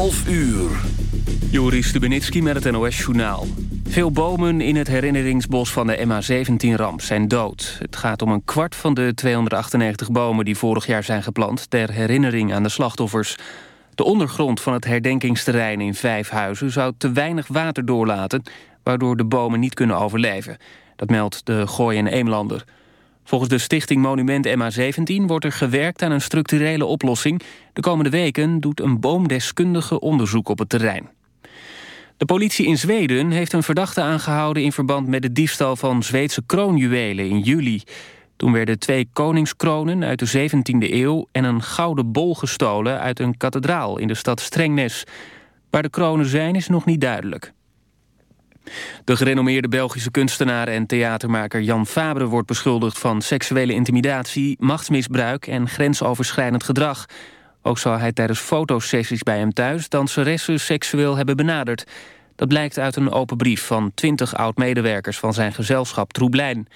11 uur. Joris Stubenitski met het NOS-journaal. Veel bomen in het herinneringsbos van de MH17-ramp zijn dood. Het gaat om een kwart van de 298 bomen die vorig jaar zijn geplant... ter herinnering aan de slachtoffers. De ondergrond van het herdenkingsterrein in Vijfhuizen... zou te weinig water doorlaten, waardoor de bomen niet kunnen overleven. Dat meldt de Gooi en Eemlander. Volgens de stichting Monument MA17 wordt er gewerkt aan een structurele oplossing. De komende weken doet een boomdeskundige onderzoek op het terrein. De politie in Zweden heeft een verdachte aangehouden... in verband met de diefstal van Zweedse kroonjuwelen in juli. Toen werden twee koningskronen uit de 17e eeuw... en een gouden bol gestolen uit een kathedraal in de stad Strengnes. Waar de kronen zijn is nog niet duidelijk. De gerenommeerde Belgische kunstenaar en theatermaker Jan Fabre wordt beschuldigd van seksuele intimidatie, machtsmisbruik en grensoverschrijdend gedrag. Ook zou hij tijdens fotosessies bij hem thuis danseressen seksueel hebben benaderd. Dat blijkt uit een open brief van twintig oud-medewerkers van zijn gezelschap Troeblijn.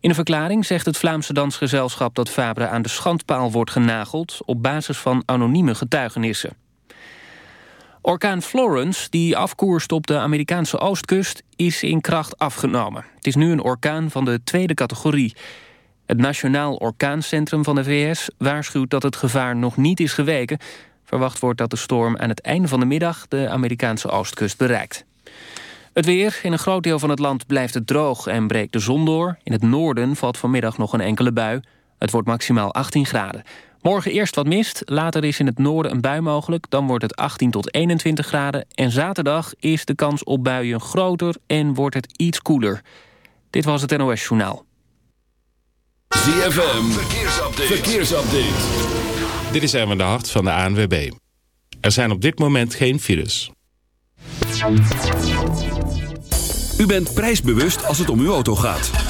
In een verklaring zegt het Vlaamse dansgezelschap dat Fabre aan de schandpaal wordt genageld op basis van anonieme getuigenissen. Orkaan Florence, die afkoerst op de Amerikaanse oostkust, is in kracht afgenomen. Het is nu een orkaan van de tweede categorie. Het Nationaal Orkaancentrum van de VS waarschuwt dat het gevaar nog niet is geweken. Verwacht wordt dat de storm aan het einde van de middag de Amerikaanse oostkust bereikt. Het weer. In een groot deel van het land blijft het droog en breekt de zon door. In het noorden valt vanmiddag nog een enkele bui. Het wordt maximaal 18 graden. Morgen eerst wat mist, later is in het noorden een bui mogelijk. Dan wordt het 18 tot 21 graden. En zaterdag is de kans op buien groter en wordt het iets koeler. Dit was het NOS Journaal. ZFM, verkeersupdate. verkeersupdate. Dit is Erwin de Hart van de ANWB. Er zijn op dit moment geen files. U bent prijsbewust als het om uw auto gaat.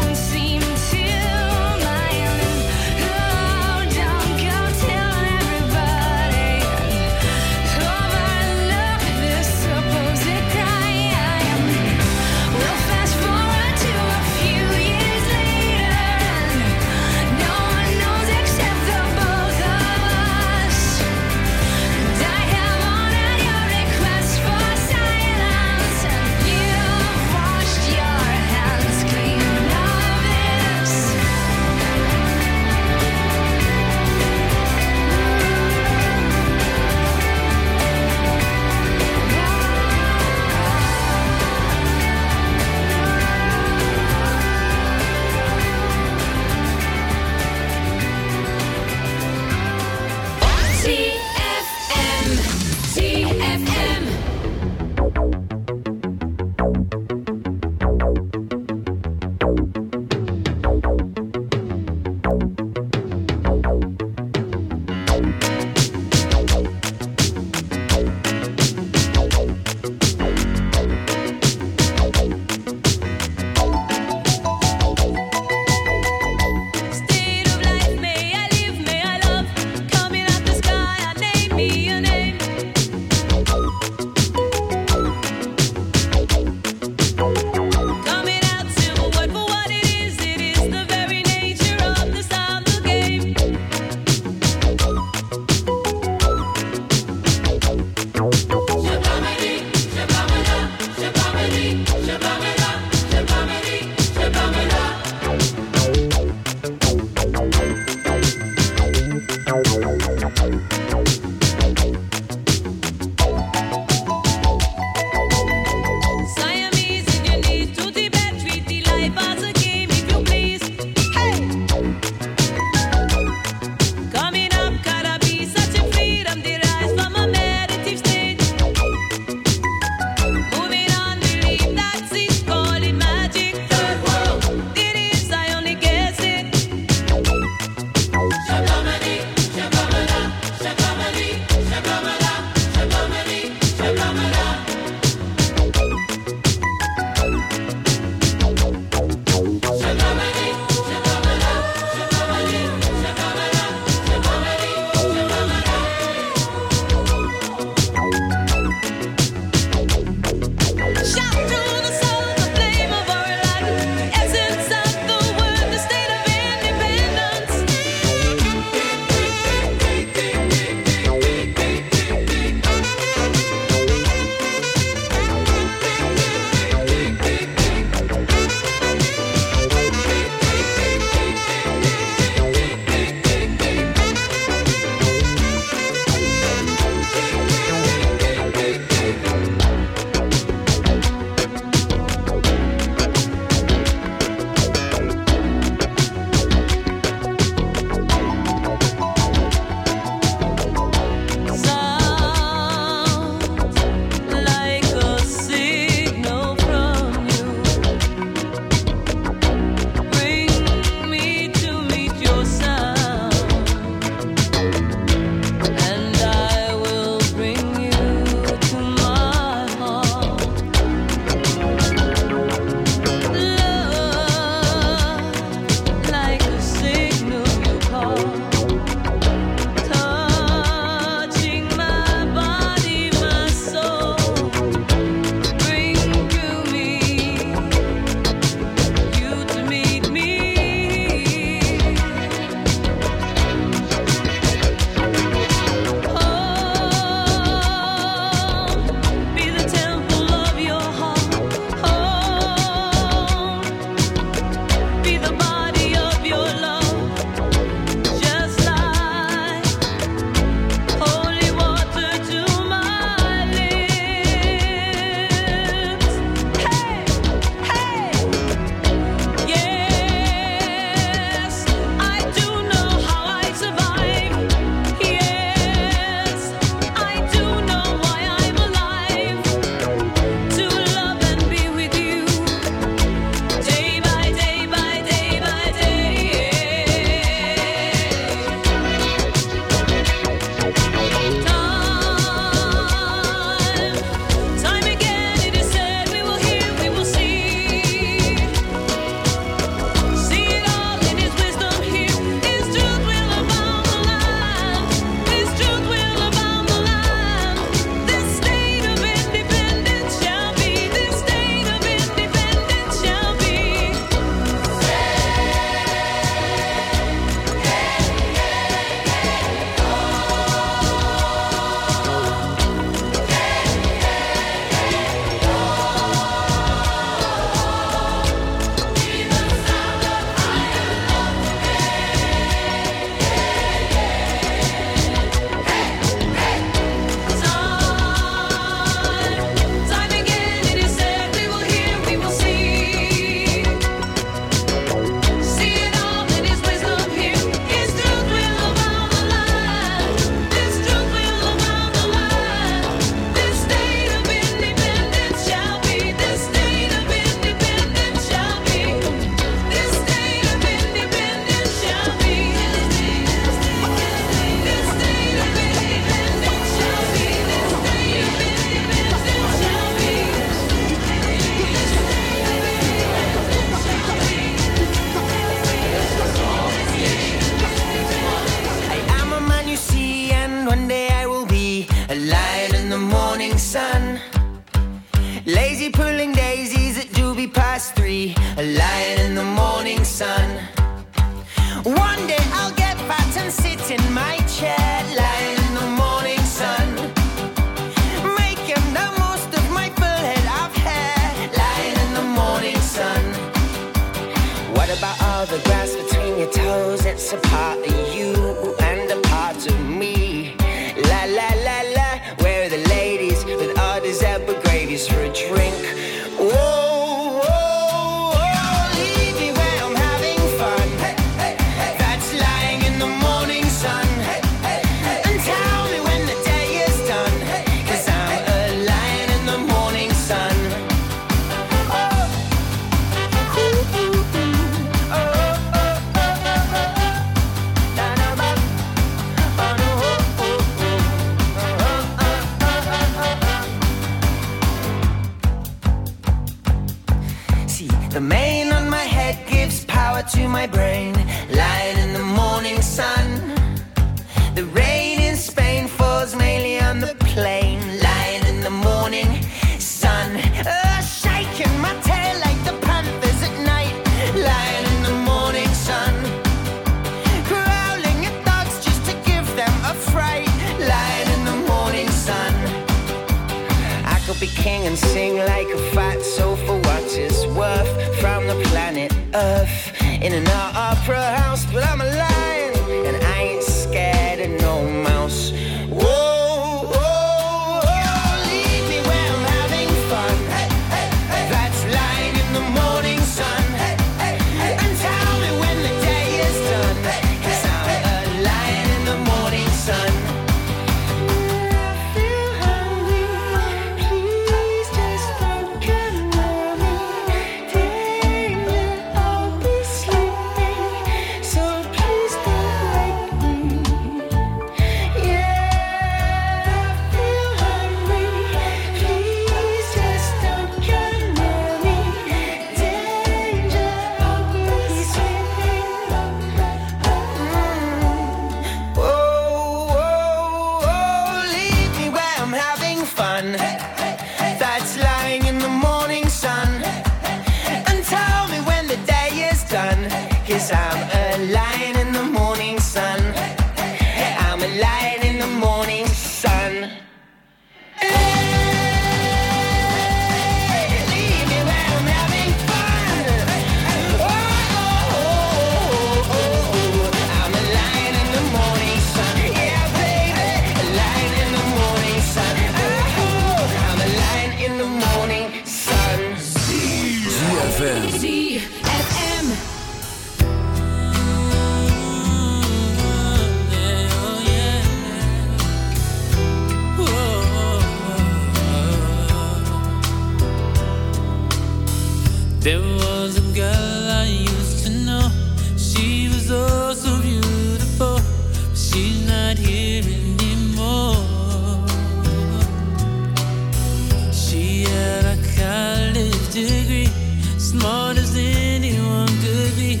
smart as anyone could be,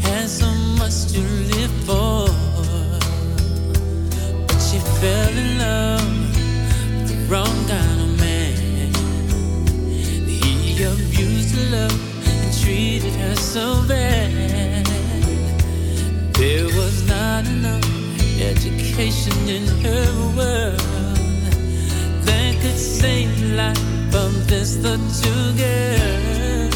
had so much to live for. But she fell in love with the wrong kind of man. He abused her love and treated her so bad. There was not enough education in her world that could save the life of this little girl.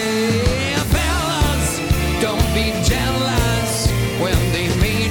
They made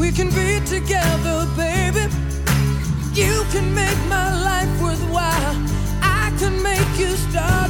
We can be together, baby. You can make my life worthwhile. I can make you start.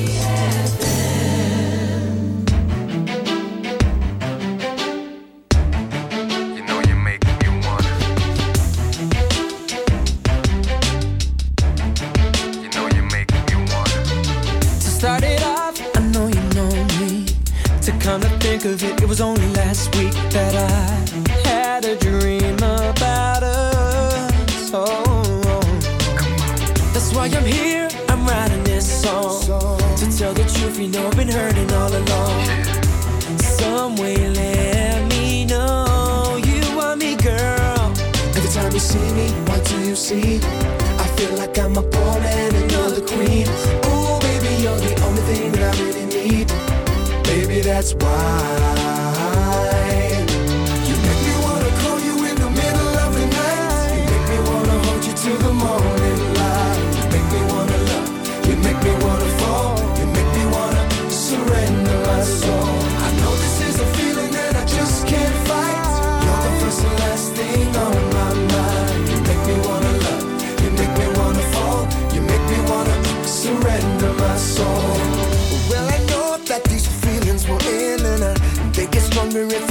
Why. mirror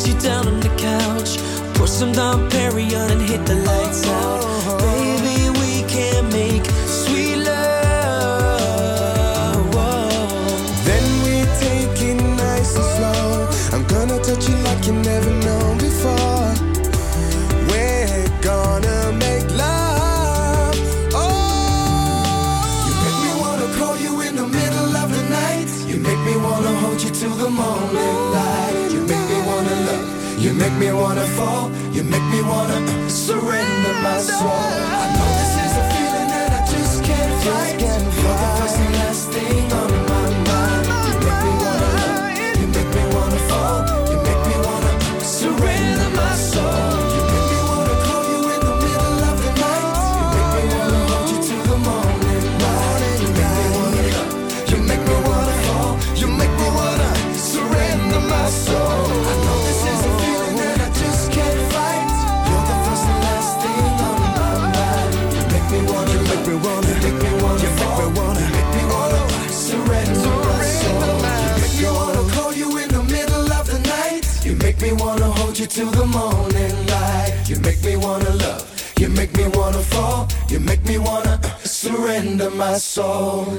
Sit you down on the couch, pour some Dom Perignon and hit the lights out. me wanna fall. You make me wanna surrender my soul. I know this is a feeling that I just can't fight. you till the morning light. You make me wanna love. You make me wanna fall. You make me wanna uh, surrender my soul.